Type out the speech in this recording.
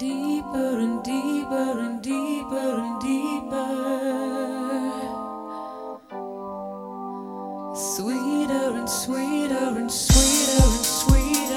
deeper and deeper and deeper and deeper. Sweeter and sweeter and sweeter and sweeter.